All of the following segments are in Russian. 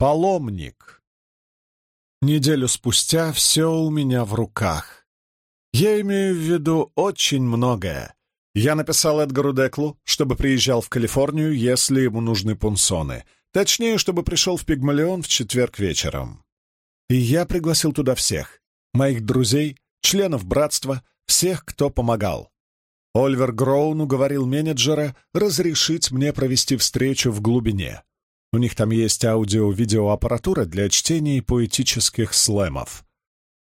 Паломник. Неделю спустя все у меня в руках. Я имею в виду очень многое. Я написал Эдгару Деклу, чтобы приезжал в Калифорнию, если ему нужны пунсоны. Точнее, чтобы пришел в Пигмалион в четверг вечером. И я пригласил туда всех. Моих друзей, членов братства, всех, кто помогал. Ольвер Гроун уговорил менеджера разрешить мне провести встречу в глубине. У них там есть аудио-видеоаппаратура для чтения поэтических слэмов.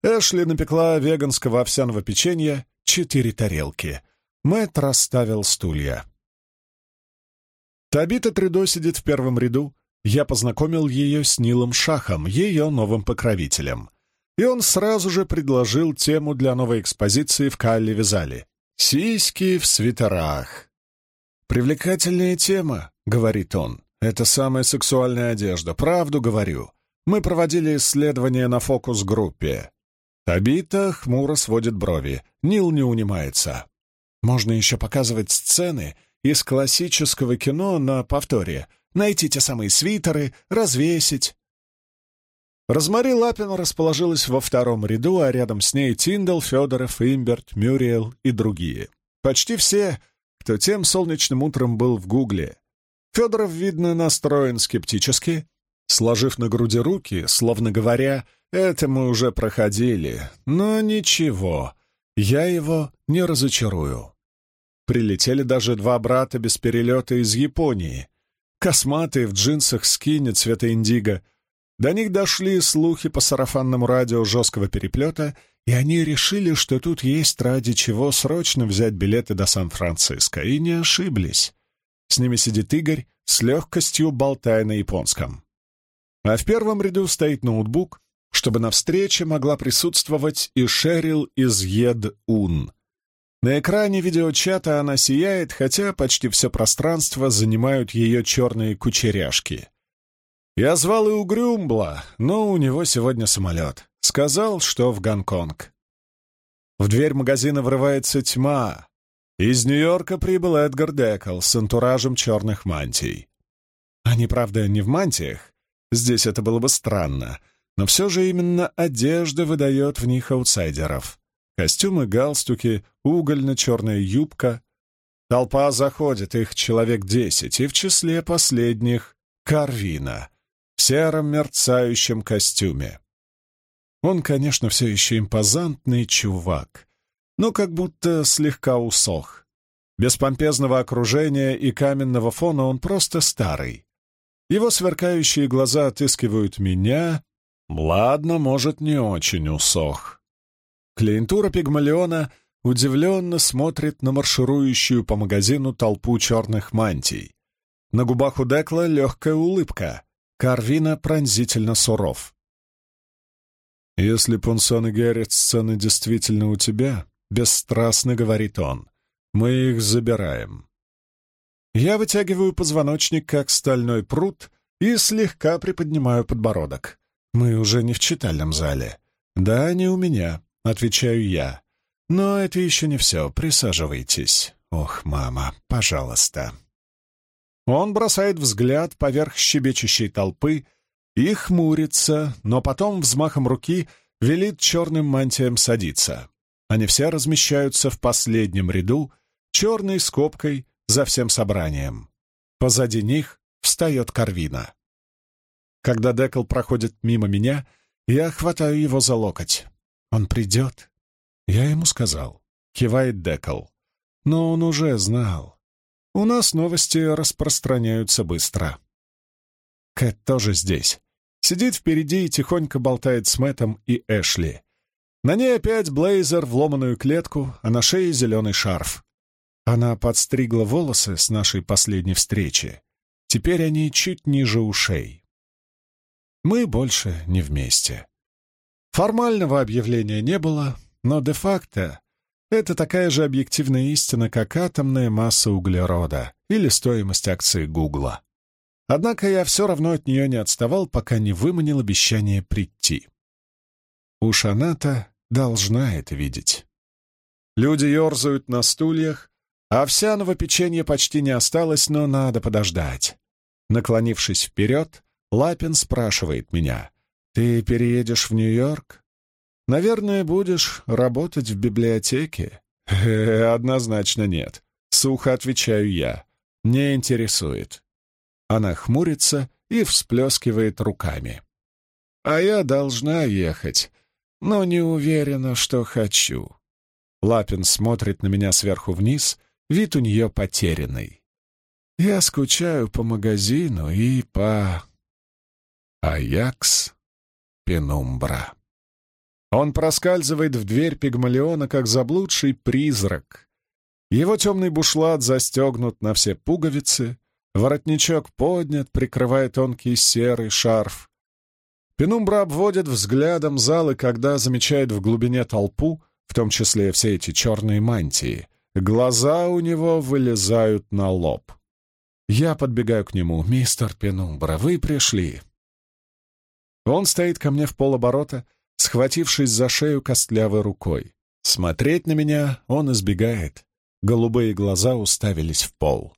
Эшли напекла веганского овсяного печенья четыре тарелки. Мэтт расставил стулья. Табита Тридо сидит в первом ряду. Я познакомил ее с Нилом Шахом, ее новым покровителем. И он сразу же предложил тему для новой экспозиции в Калле-Вязале «Сиськи в свитерах». «Привлекательная тема», — говорит он. «Это самая сексуальная одежда, правду говорю. Мы проводили исследование на фокус-группе». Табита хмуро сводит брови. Нил не унимается. Можно еще показывать сцены из классического кино на повторе. Найти те самые свитеры, развесить. Розмари Лапин расположилась во втором ряду, а рядом с ней Тиндал, Федоров, Имберт, Мюриел и другие. Почти все, кто тем солнечным утром был в Гугле. Федоров, видно, настроен скептически, сложив на груди руки, словно говоря, «Это мы уже проходили, но ничего, я его не разочарую». Прилетели даже два брата без перелета из Японии. Косматые в джинсах скине цвета индиго, до них дошли слухи по сарафанному радио жесткого переплета, и они решили, что тут есть ради чего срочно взять билеты до Сан-Франциско, и не ошиблись. С ними сидит Игорь, с легкостью болтая на японском. А в первом ряду стоит ноутбук, чтобы на встрече могла присутствовать и Шерил из Ед-Ун. На экране видеочата она сияет, хотя почти все пространство занимают ее черные кучеряшки. Я звал и Угрюмбла, но у него сегодня самолет. Сказал, что в Гонконг. В дверь магазина врывается тьма. Из Нью-Йорка прибыл Эдгар Декл с антуражем черных мантий. Они, правда, не в мантиях. Здесь это было бы странно. Но все же именно одежда выдает в них аутсайдеров. Костюмы, галстуки, угольно-черная юбка. Толпа заходит, их человек десять, и в числе последних — Карвина — сером мерцающем костюме. Он, конечно, все еще импозантный чувак, но как будто слегка усох. Без помпезного окружения и каменного фона он просто старый. Его сверкающие глаза отыскивают меня. Ладно, может, не очень усох. Клиентура Пигмалиона удивленно смотрит на марширующую по магазину толпу черных мантий. На губах у Декла легкая улыбка. Карвина пронзительно суров. «Если Пунсон и Геррит сцены действительно у тебя, — бесстрастно говорит он, — мы их забираем». Я вытягиваю позвоночник, как стальной пруд, и слегка приподнимаю подбородок. Мы уже не в читальном зале. «Да, не у меня», — отвечаю я. «Но это еще не все. Присаживайтесь. Ох, мама, пожалуйста». Он бросает взгляд поверх щебечущей толпы и хмурится, но потом взмахом руки велит черным мантиям садиться. Они все размещаются в последнем ряду, черной скобкой за всем собранием. Позади них встает Карвина. Когда Декл проходит мимо меня, я хватаю его за локоть. «Он придет?» Я ему сказал. Кивает Декл. Но он уже знал. У нас новости распространяются быстро. Кэт тоже здесь. Сидит впереди и тихонько болтает с Мэттом и Эшли. На ней опять блейзер в ломаную клетку, а на шее зеленый шарф. Она подстригла волосы с нашей последней встречи. Теперь они чуть ниже ушей. Мы больше не вместе. Формального объявления не было, но де-факто это такая же объективная истина, как атомная масса углерода или стоимость акции Гугла. Однако я все равно от нее не отставал, пока не выманил обещание прийти. Уж она-то должна это видеть. Люди ерзают на стульях, а овсяного печенья почти не осталось, но надо подождать. Наклонившись вперед, Лапин спрашивает меня, «Ты переедешь в Нью-Йорк? Наверное, будешь работать в библиотеке?» э, «Однозначно нет», — сухо отвечаю я. «Не интересует». Она хмурится и всплескивает руками. «А я должна ехать, но не уверена, что хочу». Лапин смотрит на меня сверху вниз, вид у нее потерянный. Я скучаю по магазину и по... Аякс Пенумбра. Он проскальзывает в дверь пигмалиона, как заблудший призрак. Его темный бушлат застегнут на все пуговицы, воротничок поднят, прикрывая тонкий серый шарф. Пенумбра обводит взглядом залы, когда замечает в глубине толпу, в том числе все эти черные мантии. Глаза у него вылезают на лоб. Я подбегаю к нему. «Мистер Пенумбра, вы пришли». Он стоит ко мне в полоборота, схватившись за шею костлявой рукой. Смотреть на меня он избегает. Голубые глаза уставились в пол.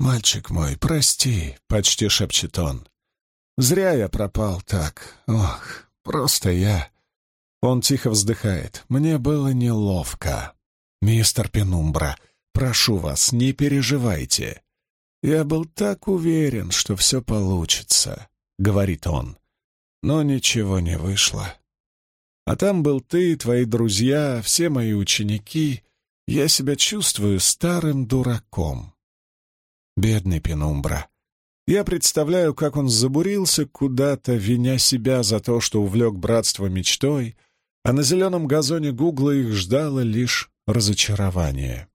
«Мальчик мой, прости», — почти шепчет он. «Зря я пропал так. Ох, просто я...» Он тихо вздыхает. «Мне было неловко. Мистер Пенумбра, прошу вас, не переживайте. Я был так уверен, что все получится», — говорит он. «Но ничего не вышло. А там был ты, твои друзья, все мои ученики. Я себя чувствую старым дураком. Бедный Пенумбра. Я представляю, как он забурился куда-то, виня себя за то, что увлек братство мечтой, а на зеленом газоне Гугла их ждало лишь разочарование.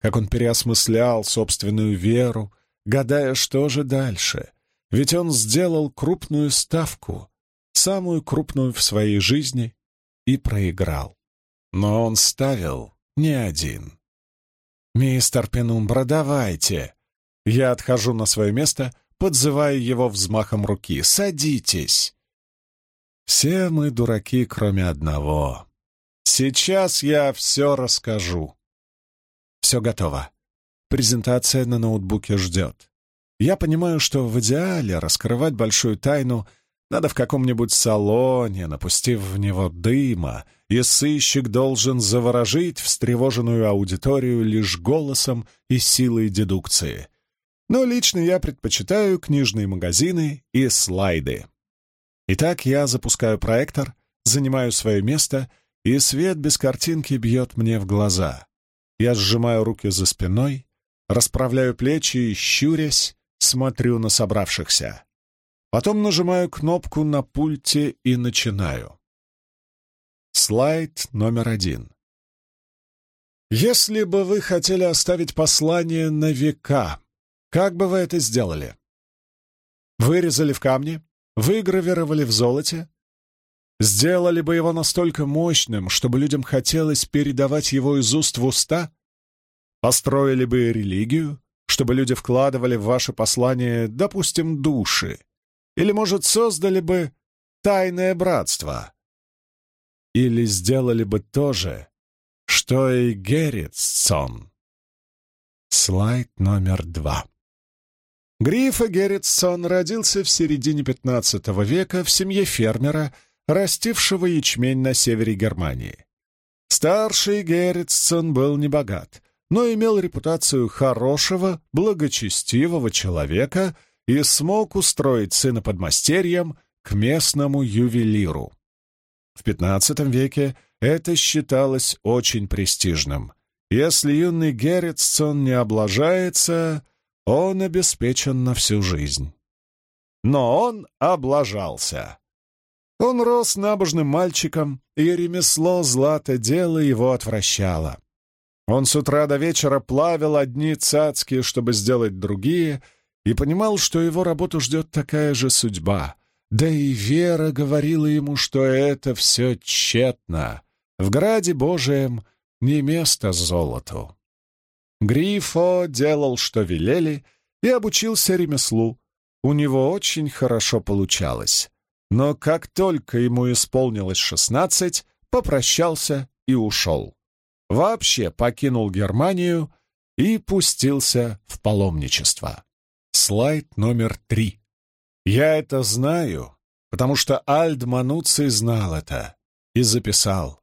Как он переосмыслял собственную веру, гадая, что же дальше. Ведь он сделал крупную ставку, самую крупную в своей жизни, и проиграл. Но он ставил не один. «Мистер Пенумбра, давайте!» Я отхожу на свое место, подзывая его взмахом руки. «Садитесь!» Все мы дураки, кроме одного. Сейчас я все расскажу. Все готово. Презентация на ноутбуке ждет. Я понимаю, что в идеале раскрывать большую тайну — надо в каком-нибудь салоне, напустив в него дыма, и сыщик должен заворожить встревоженную аудиторию лишь голосом и силой дедукции. Но лично я предпочитаю книжные магазины и слайды. Итак, я запускаю проектор, занимаю свое место, и свет без картинки бьет мне в глаза. Я сжимаю руки за спиной, расправляю плечи и, щурясь, смотрю на собравшихся. Потом нажимаю кнопку на пульте и начинаю. Слайд номер один. Если бы вы хотели оставить послание на века, как бы вы это сделали? Вырезали в камне? Выгравировали в золоте? Сделали бы его настолько мощным, чтобы людям хотелось передавать его из уст в уста? Построили бы религию, чтобы люди вкладывали в ваше послание, допустим, души? Или, может, создали бы тайное братство? Или сделали бы то же, что и Герритсон? Слайд номер два. Грифа Герритсон родился в середине XV века в семье фермера, растившего ячмень на севере Германии. Старший Герритсон был небогат, но имел репутацию хорошего, благочестивого человека — и смог устроить сына подмастерьем к местному ювелиру. В XV веке это считалось очень престижным. Если юный Герритсон не облажается, он обеспечен на всю жизнь. Но он облажался. Он рос набожным мальчиком, и ремесло злато дело его отвращало. Он с утра до вечера плавил одни цацки, чтобы сделать другие, и понимал, что его работу ждет такая же судьба. Да и Вера говорила ему, что это все тщетно. В Граде Божием не место золоту. Грифо делал, что велели, и обучился ремеслу. У него очень хорошо получалось. Но как только ему исполнилось шестнадцать, попрощался и ушел. Вообще покинул Германию и пустился в паломничество. Слайд номер три. Я это знаю, потому что Альд Мануций знал это и записал.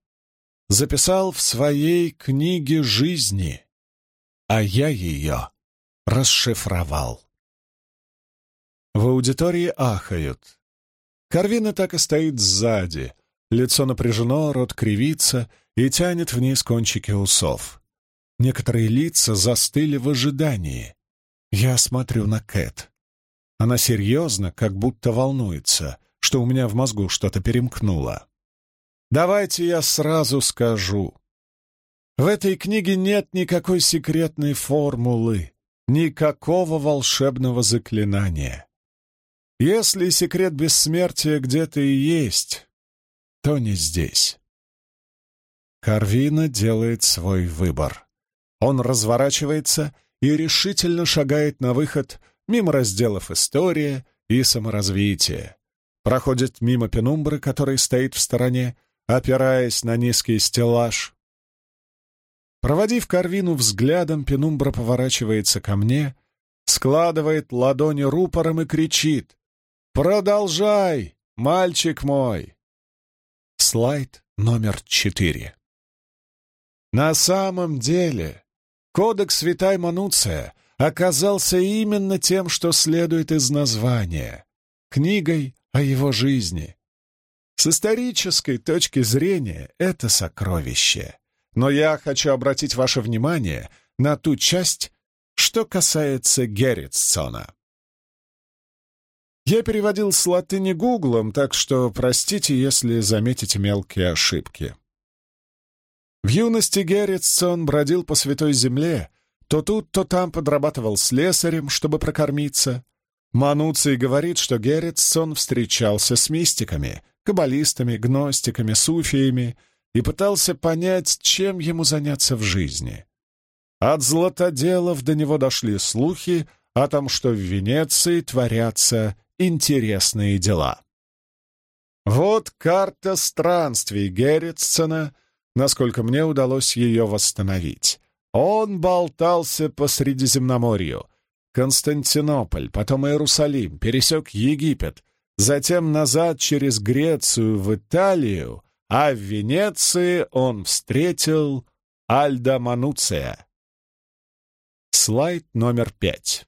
Записал в своей книге жизни, а я ее расшифровал. В аудитории ахают. Карвина так и стоит сзади. Лицо напряжено, рот кривится и тянет вниз кончики усов. Некоторые лица застыли в ожидании. Я смотрю на Кэт. Она серьезно, как будто волнуется, что у меня в мозгу что-то перемкнуло. Давайте я сразу скажу. В этой книге нет никакой секретной формулы, никакого волшебного заклинания. Если секрет бессмертия где-то и есть, то не здесь. Карвина делает свой выбор. Он разворачивается и решительно шагает на выход мимо разделов «История» и «Саморазвитие». Проходит мимо пенумбры, который стоит в стороне, опираясь на низкий стеллаж. Проводив Карвину взглядом, пенумбра поворачивается ко мне, складывает ладони рупором и кричит Продолжай, мальчик мой. Слайд номер четыре. На самом деле, кодекс Витай Мануция оказался именно тем, что следует из названия — книгой о его жизни. С исторической точки зрения это сокровище. Но я хочу обратить ваше внимание на ту часть, что касается Герритсона. Я переводил с латыни гуглом, так что простите, если заметите мелкие ошибки. В юности Герритсон бродил по Святой Земле, то тут, то там подрабатывал слесарем, чтобы прокормиться. Мануций говорит, что Герритсон встречался с мистиками, каббалистами, гностиками, суфиями и пытался понять, чем ему заняться в жизни. От златоделов до него дошли слухи о том, что в Венеции творятся интересные дела. Вот карта странствий Герритсона, насколько мне удалось ее восстановить. Он болтался по Средиземноморью. Константинополь, потом Иерусалим, пересек Египет, затем назад через Грецию в Италию, а в Венеции он встретил Альда Мануция. Слайд номер пять.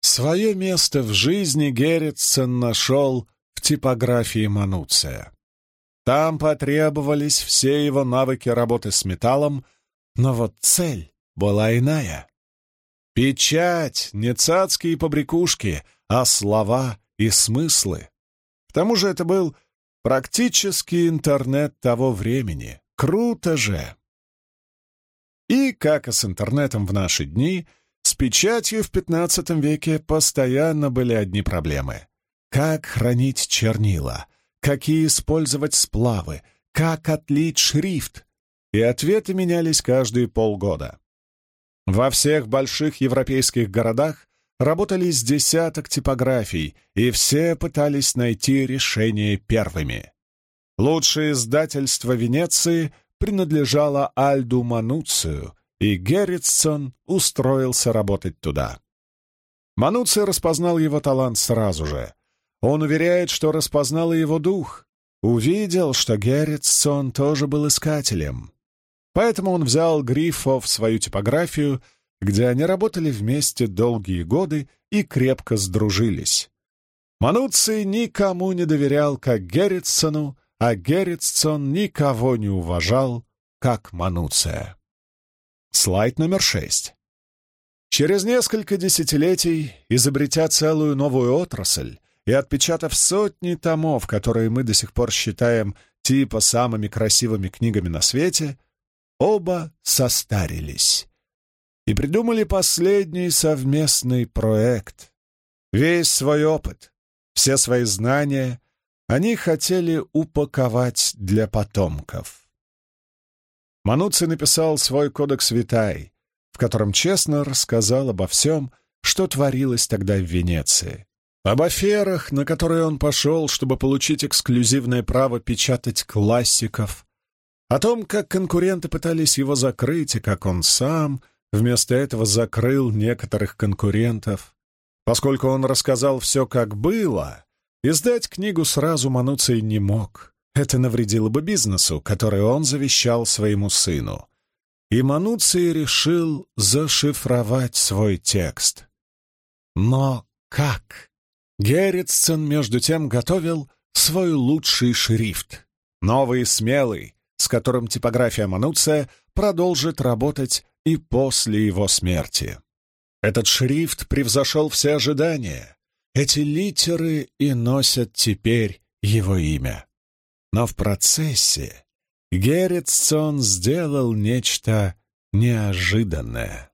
Свое место в жизни Герритсон нашел в типографии Мануция. Там потребовались все его навыки работы с металлом, но вот цель была иная. Печать, не цацкие побрякушки, а слова и смыслы. К тому же это был практически интернет того времени. Круто же! И, как и с интернетом в наши дни, с печатью в XV веке постоянно были одни проблемы. Как хранить чернила? Какие использовать сплавы? Как отлить шрифт? И ответы менялись каждые полгода. Во всех больших европейских городах работали с десяток типографий, и все пытались найти решение первыми. Лучшее издательство Венеции принадлежало Альду Мануцию, и Герритсон устроился работать туда. Мануций распознал его талант сразу же. Он уверяет, что распознал его дух. Увидел, что Герритсон тоже был искателем. Поэтому он взял Грифо в свою типографию, где они работали вместе долгие годы и крепко сдружились. Мануций никому не доверял, как Герритсону, а Герритсон никого не уважал, как Мануция. Слайд номер шесть. Через несколько десятилетий, изобретя целую новую отрасль и отпечатав сотни томов, которые мы до сих пор считаем типа самыми красивыми книгами на свете, оба состарились и придумали последний совместный проект. Весь свой опыт, все свои знания они хотели упаковать для потомков. Мануци написал свой кодекс Витай, в котором честно рассказал обо всем, что творилось тогда в Венеции. Об аферах, на которые он пошел, чтобы получить эксклюзивное право печатать классиков. О том, как конкуренты пытались его закрыть, и как он сам вместо этого закрыл некоторых конкурентов. Поскольку он рассказал все, как было, издать книгу сразу Мануций не мог. Это навредило бы бизнесу, который он завещал своему сыну. И Мануций решил зашифровать свой текст. Но как? Герритсон, между тем, готовил свой лучший шрифт. Новый и смелый, с которым типография Мануция продолжит работать и после его смерти. Этот шрифт превзошел все ожидания. Эти литеры и носят теперь его имя. Но в процессе Герритсон сделал нечто неожиданное.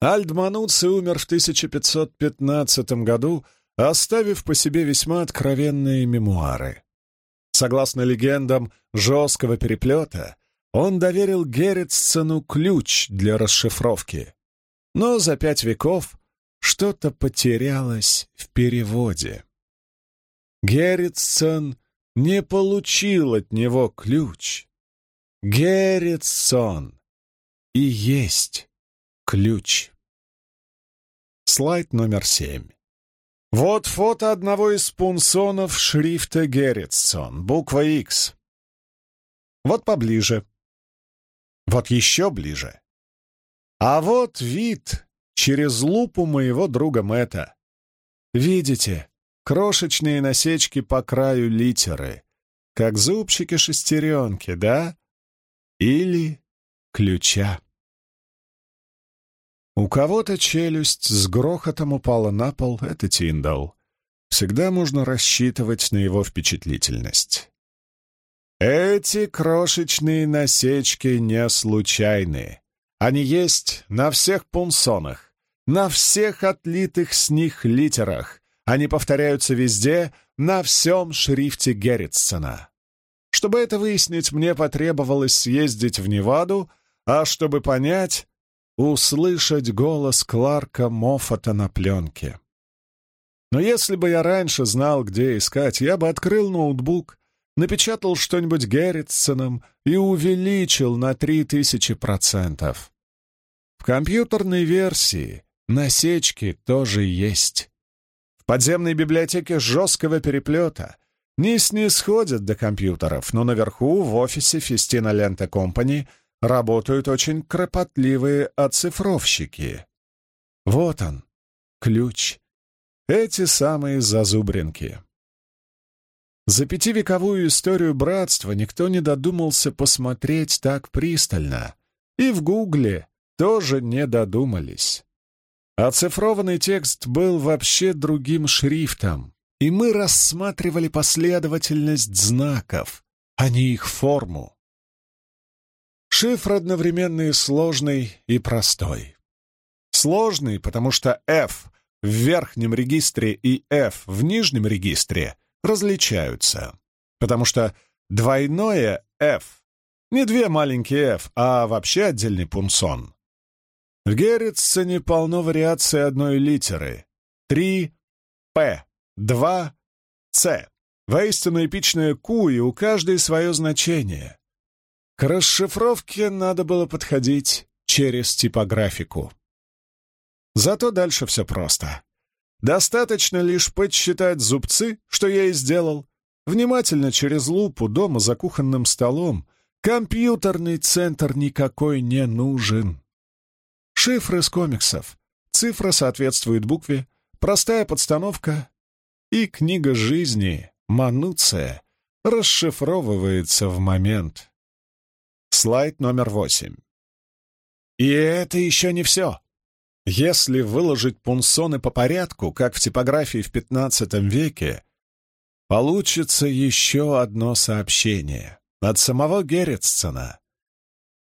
Альдмануци умер в 1515 году, оставив по себе весьма откровенные мемуары. Согласно легендам жесткого переплета, он доверил Герритсону ключ для расшифровки. Но за пять веков что-то потерялось в переводе. Герритсон не получил от него ключ. Герритсон и есть ключ. Слайд номер семь. Вот фото одного из пунсонов шрифта Герритсон, буква X. Вот поближе. Вот еще ближе. А вот вид через лупу моего друга Мэтта. Видите, крошечные насечки по краю литеры, как зубчики-шестеренки, да? Или ключа. У кого-то челюсть с грохотом упала на пол, это Тиндал. Всегда можно рассчитывать на его впечатлительность. Эти крошечные насечки не случайны. Они есть на всех пунсонах, на всех отлитых с них литерах, они повторяются везде, на всем шрифте Герритсона. Чтобы это выяснить, мне потребовалось съездить в Неваду, а чтобы понять, услышать голос Кларка Моффата на пленке. Но если бы я раньше знал, где искать, я бы открыл ноутбук, напечатал что-нибудь Герритсоном и увеличил на три тысячи процентов. В компьютерной версии насечки тоже есть подземной библиотеке жесткого переплета не снисходят до компьютеров, но наверху, в офисе Фестина Лента Компани, работают очень кропотливые оцифровщики. Вот он, ключ. Эти самые зазубринки. За пятивековую историю братства никто не додумался посмотреть так пристально. И в Гугле тоже не додумались. Оцифрованный текст был вообще другим шрифтом, и мы рассматривали последовательность знаков, а не их форму. Шифр одновременно и сложный, и простой. Сложный, потому что F в верхнем регистре и F в нижнем регистре различаются, потому что двойное F — не две маленькие F, а вообще отдельный пунсон. В Герритсоне полно вариаций одной литеры. Три «П», два «Ц». Воистину эпичное «Ку», и у каждой свое значение. К расшифровке надо было подходить через типографику. Зато дальше все просто. Достаточно лишь подсчитать зубцы, что я и сделал, внимательно через лупу дома за кухонным столом. Компьютерный центр никакой не нужен. Шифр из комиксов. Цифра соответствует букве, простая подстановка, и книга жизни, Мануция, расшифровывается в момент. Слайд номер восемь. И это еще не все. Если выложить пунсоны по порядку, как в типографии в XV веке, получится еще одно сообщение от самого Герритсона,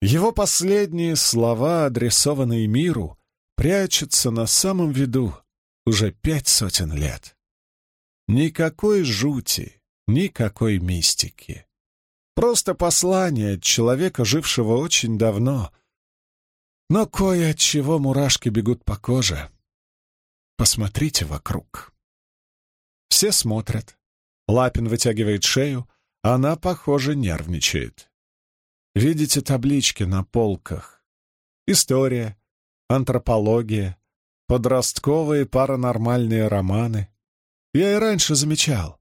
его последние слова, адресованные миру, прячутся на самом виду уже пять сотен лет. Никакой жути, никакой мистики. Просто послание от человека, жившего очень давно. Но кое от чего мурашки бегут по коже. Посмотрите вокруг. Все смотрят. Лапин вытягивает шею, она, похоже, нервничает. Видите таблички на полках? История, антропология, подростковые паранормальные романы. Я и раньше замечал.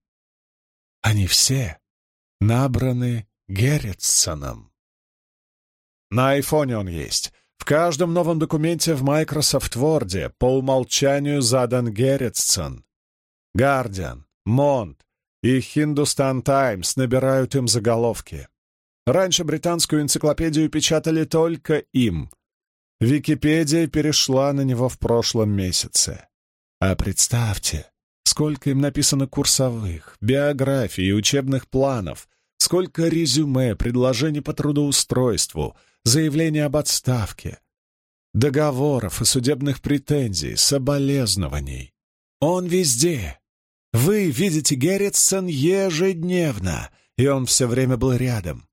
Они все набраны Герритсоном. На айфоне он есть. В каждом новом документе в Microsoft Word по умолчанию задан Герритсон. Guardian, Монт и Hindustan Times набирают им заголовки. Раньше британскую энциклопедию печатали только им. Википедия перешла на него в прошлом месяце. А представьте, сколько им написано курсовых, биографий и учебных планов, сколько резюме, предложений по трудоустройству, заявлений об отставке, договоров и судебных претензий, соболезнований. Он везде. Вы видите Герритсон ежедневно, и он все время был рядом.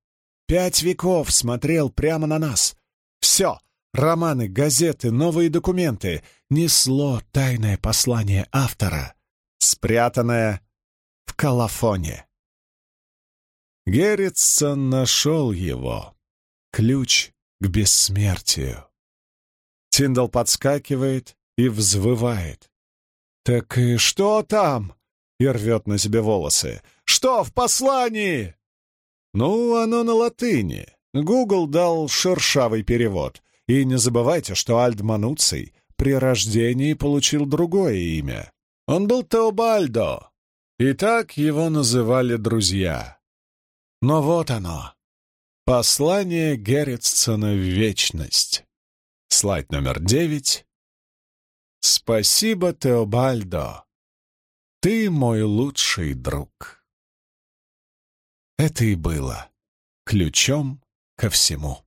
Пять веков смотрел прямо на нас. Все — романы, газеты, новые документы — несло тайное послание автора, спрятанное в колофоне. Герритсон нашел его. Ключ к бессмертию. Тиндал подскакивает и взвывает. «Так и что там?» — и рвет на себе волосы. «Что в послании?» Ну, оно на латыни. Гугл дал шершавый перевод. И не забывайте, что Альд Мануций при рождении получил другое имя. Он был Теобальдо. И так его называли друзья. Но вот оно. Послание Герритсона в вечность. Слайд номер девять. Спасибо, Теобальдо. Ты мой лучший друг. Это и было ключом ко всему.